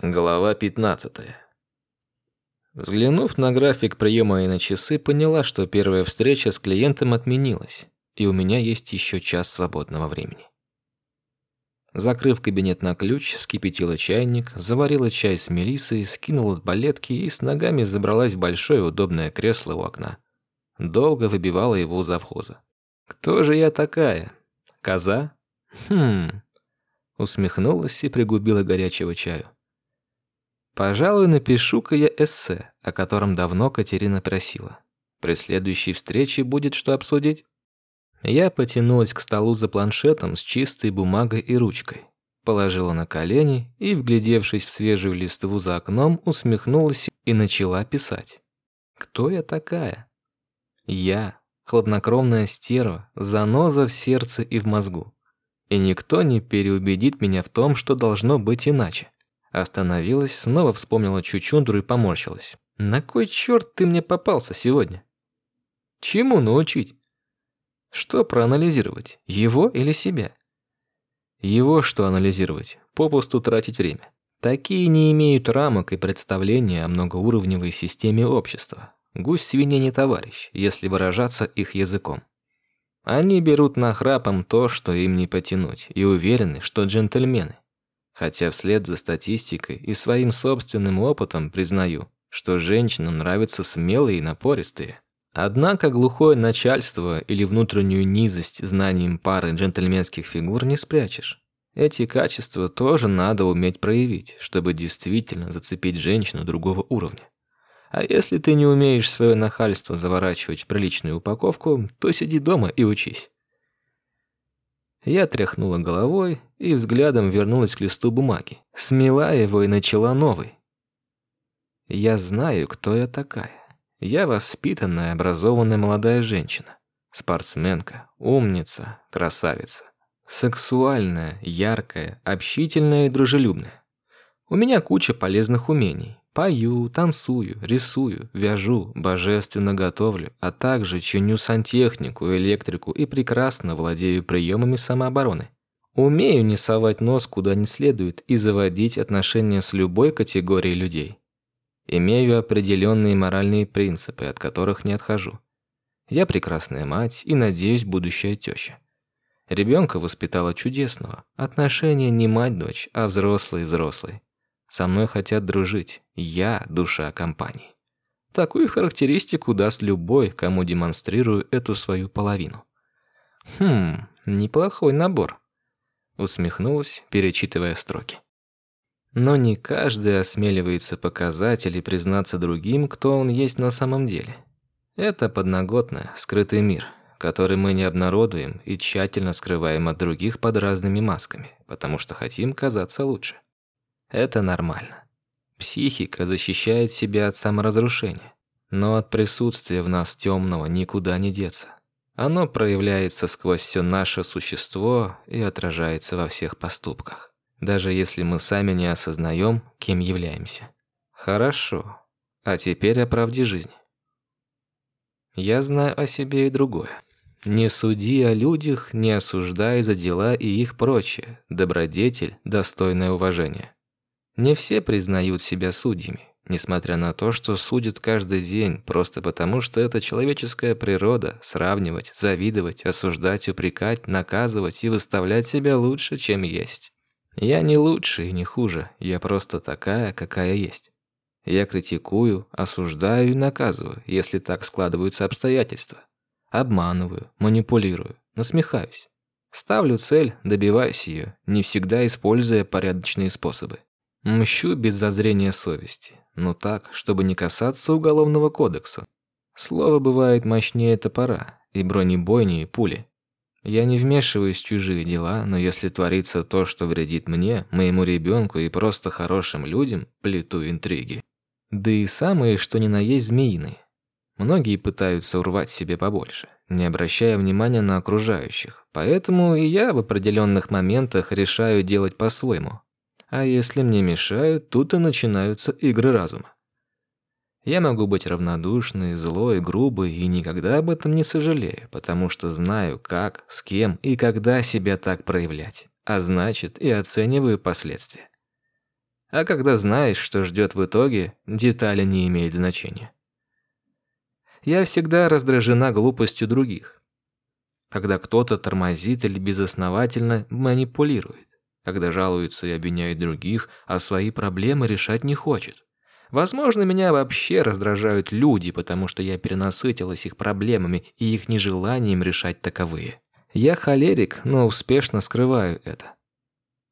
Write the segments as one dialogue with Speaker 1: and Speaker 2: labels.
Speaker 1: Глава 15. Взглянув на график приема и на часы, поняла, что первая встреча с клиентом отменилась, и у меня есть еще час свободного времени. Закрыв кабинет на ключ, вскипятила чайник, заварила чай с мелиссой, скинула балетки и с ногами забралась в большое удобное кресло у окна. Долго выбивала его у завхоза. «Кто же я такая? Коза? Хм...» Усмехнулась и пригубила горячего чаю. Пожалуй, напишу-ка я эссе, о котором давно Катерина просила. При следующей встрече будет что обсудить. Я потянулась к столу за планшетом с чистой бумагой и ручкой. Положила на колени и, вглядевшись в свежую листву за окном, усмехнулась и начала писать. Кто я такая? Я, хладнокровная стерва, заноза в сердце и в мозгу. И никто не переубедит меня в том, что должно быть иначе. Остановилась, снова вспомнила Чучундру и поморщилась. «На кой черт ты мне попался сегодня? Чему научить? Что проанализировать, его или себя?» Его что анализировать, попусту тратить время. Такие не имеют рамок и представления о многоуровневой системе общества. Гусь свинья не товарищ, если выражаться их языком. Они берут нахрапом то, что им не потянуть, и уверены, что джентльмены. Хотя вслед за статистикой и своим собственным опытом признаю, что женщинам нравятся смелые и напористые. Однако глухое начальство или внутреннюю низость знанием пары джентльменских фигур не спрячешь. Эти качества тоже надо уметь проявить, чтобы действительно зацепить женщину другого уровня. А если ты не умеешь свое нахальство заворачивать в приличную упаковку, то сиди дома и учись. Я тряхнула головой и взглядом вернулась к листу бумаги. Смела его и начала новый. Я знаю, кто я такая. Я воспитанная, образованная молодая женщина. Спортсменка, умница, красавица. Сексуальная, яркая, общительная и дружелюбная. У меня куча полезных умений. Пою, танцую, рисую, вяжу, божественно готовлю, а также чиню сантехнику, электрику и прекрасно владею приемами самообороны. Умею не совать нос куда не следует и заводить отношения с любой категорией людей. Имею определенные моральные принципы, от которых не отхожу. Я прекрасная мать и, надеюсь, будущая теща. Ребенка воспитала чудесного. Отношения не мать-дочь, а взрослый-взрослый. Со мной хотят дружить. Я душа компании. Такую характеристику даст любой, кому демонстрирую эту свою половину. Хм, неплохой набор. Усмехнулась, перечитывая строки. Но не каждый осмеливается показать или признаться другим, кто он есть на самом деле. Это подноготно, скрытый мир, который мы не обнародуем и тщательно скрываем от других под разными масками, потому что хотим казаться лучше. Это нормально. Психика защищает себя от саморазрушения. Но от присутствия в нас темного никуда не деться. Оно проявляется сквозь все наше существо и отражается во всех поступках. Даже если мы сами не осознаем, кем являемся. Хорошо. А теперь о правде жизни. Я знаю о себе и другое. Не суди о людях, не осуждай за дела и их прочее. Добродетель, достойное уважения. Не все признают себя судьями, несмотря на то, что судят каждый день, просто потому, что это человеческая природа сравнивать, завидовать, осуждать, упрекать, наказывать и выставлять себя лучше, чем есть. Я не лучше и не хуже, я просто такая, какая есть. Я критикую, осуждаю и наказываю, если так складываются обстоятельства. Обманываю, манипулирую, насмехаюсь. Ставлю цель, добиваюсь ее, не всегда используя порядочные способы. Мщу без зазрения совести, но так, чтобы не касаться уголовного кодекса. Слово бывает мощнее топора, и бронебойнее пули. Я не вмешиваюсь в чужие дела, но если творится то, что вредит мне, моему ребенку и просто хорошим людям, плету интриги. Да и самые, что ни на есть змеиные. Многие пытаются урвать себе побольше, не обращая внимания на окружающих. Поэтому и я в определенных моментах решаю делать по-своему, а если мне мешают, тут и начинаются игры разума. Я могу быть равнодушной, злой, грубой и никогда об этом не сожалею, потому что знаю, как, с кем и когда себя так проявлять, а значит и оцениваю последствия. А когда знаешь, что ждет в итоге, детали не имеют значения. Я всегда раздражена глупостью других. Когда кто-то тормозит или безосновательно манипулирует. Когда жалуется и обвиняет других, а свои проблемы решать не хочет. Возможно, меня вообще раздражают люди, потому что я перенасытилась их проблемами и их нежеланием решать таковые. Я холерик, но успешно скрываю это.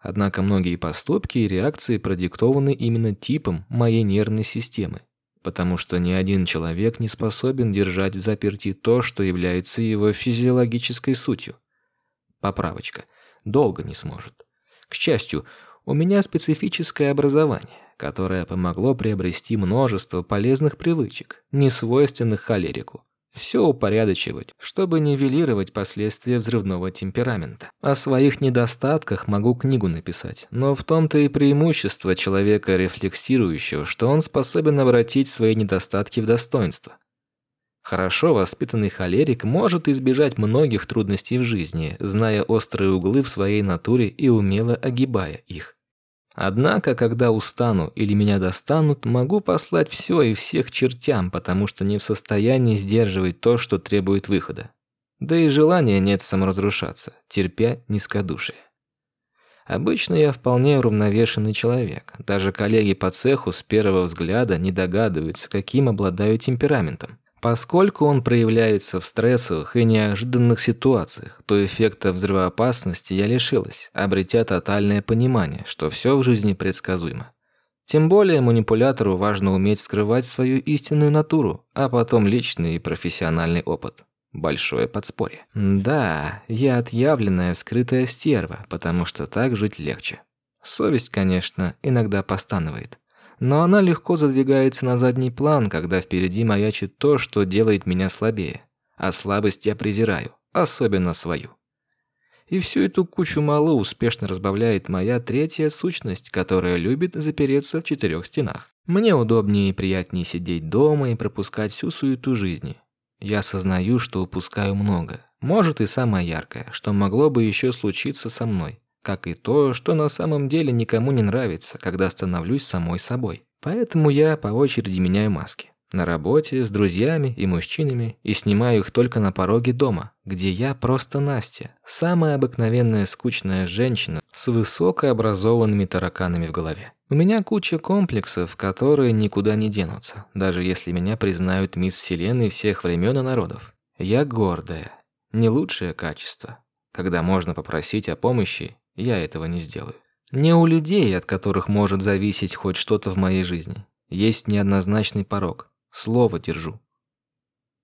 Speaker 1: Однако многие поступки и реакции продиктованы именно типом моей нервной системы потому что ни один человек не способен держать в заперти то, что является его физиологической сутью. Поправочка. Долго не сможет. К счастью, у меня специфическое образование, которое помогло приобрести множество полезных привычек, не свойственных холерику все упорядочивать, чтобы нивелировать последствия взрывного темперамента. О своих недостатках могу книгу написать, но в том-то и преимущество человека рефлексирующего, что он способен обратить свои недостатки в достоинство. Хорошо воспитанный холерик может избежать многих трудностей в жизни, зная острые углы в своей натуре и умело огибая их. Однако, когда устану или меня достанут, могу послать все и всех чертям, потому что не в состоянии сдерживать то, что требует выхода. Да и желания нет саморазрушаться, терпя низкодушие. Обычно я вполне уравновешенный человек. Даже коллеги по цеху с первого взгляда не догадываются, каким обладаю темпераментом. Поскольку он проявляется в стрессовых и неожиданных ситуациях, то эффекта взрывоопасности я лишилась, обретя тотальное понимание, что все в жизни предсказуемо. Тем более манипулятору важно уметь скрывать свою истинную натуру, а потом личный и профессиональный опыт. Большое подспорье. Да, я отъявленная скрытая стерва, потому что так жить легче. Совесть, конечно, иногда постанывает но она легко задвигается на задний план, когда впереди маячит то, что делает меня слабее. А слабость я презираю, особенно свою. И всю эту кучу мало успешно разбавляет моя третья сущность, которая любит запереться в четырех стенах. Мне удобнее и приятнее сидеть дома и пропускать всю суету жизни. Я осознаю, что упускаю много. Может и самое яркое, что могло бы еще случиться со мной как и то, что на самом деле никому не нравится, когда становлюсь самой собой. Поэтому я по очереди меняю маски. На работе, с друзьями и мужчинами, и снимаю их только на пороге дома, где я просто Настя, самая обыкновенная скучная женщина с высокообразованными тараканами в голове. У меня куча комплексов, которые никуда не денутся, даже если меня признают мисс Вселенной всех времен и народов. Я гордая. Не лучшее качество, когда можно попросить о помощи я этого не сделаю. Не у людей, от которых может зависеть хоть что-то в моей жизни. Есть неоднозначный порог. Слово держу.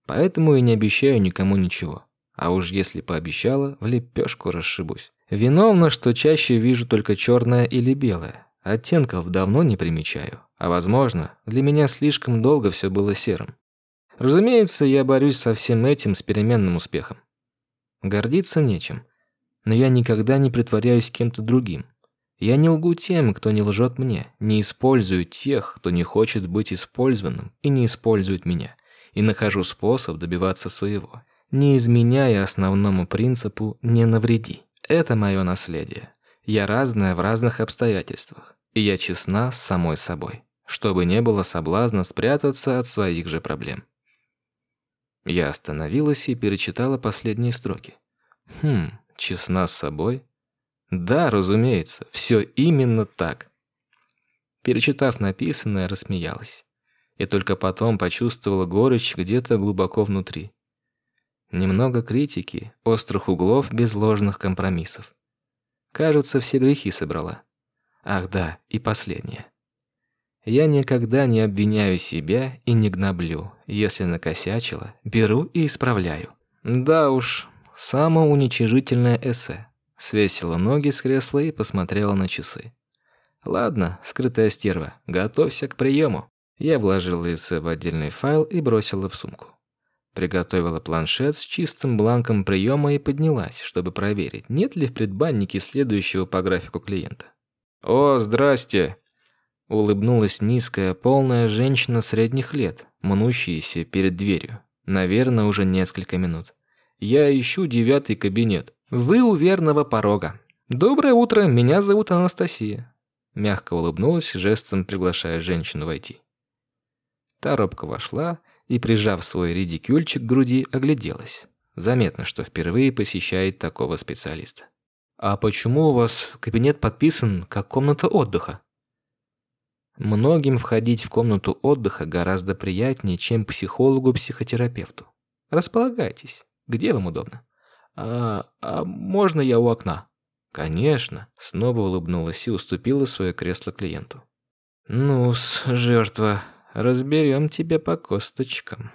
Speaker 1: Поэтому и не обещаю никому ничего. А уж если пообещала, в лепешку расшибусь. Виновно, что чаще вижу только черное или белое. Оттенков давно не примечаю. А возможно, для меня слишком долго все было серым. Разумеется, я борюсь со всем этим с переменным успехом. Гордиться нечем но я никогда не притворяюсь кем-то другим. Я не лгу тем, кто не лжет мне, не использую тех, кто не хочет быть использованным и не использует меня, и нахожу способ добиваться своего, не изменяя основному принципу «не навреди». Это мое наследие. Я разная в разных обстоятельствах, и я честна с самой собой, чтобы не было соблазна спрятаться от своих же проблем. Я остановилась и перечитала последние строки. Хм, Честна с собой? Да, разумеется, все именно так. Перечитав написанное, рассмеялась. И только потом почувствовала горечь где-то глубоко внутри. Немного критики, острых углов без ложных компромиссов. Кажется, все грехи собрала. Ах да, и последнее. Я никогда не обвиняю себя и не гноблю. Если накосячила, беру и исправляю. Да уж, Самоуничижительное эссе. Свесила ноги с кресла и посмотрела на часы. Ладно, скрытая стерва, готовься к приему. Я вложила эссе в отдельный файл и бросила в сумку. Приготовила планшет с чистым бланком приема и поднялась, чтобы проверить, нет ли в предбаннике следующего по графику клиента. «О, здрасте!» Улыбнулась низкая, полная женщина средних лет, мнущаяся перед дверью. Наверное, уже несколько минут. Я ищу девятый кабинет. Вы у верного порога. Доброе утро, меня зовут Анастасия. Мягко улыбнулась, жестом приглашая женщину войти. Та робко вошла и, прижав свой редикюльчик к груди, огляделась. Заметно, что впервые посещает такого специалиста. «А почему у вас кабинет подписан как комната отдыха?» Многим входить в комнату отдыха гораздо приятнее, чем психологу-психотерапевту. Располагайтесь, где вам удобно. А, а можно я у окна? Конечно, снова улыбнулась и уступила свое кресло клиенту. Ну-с, жертва, разберем тебя по косточкам.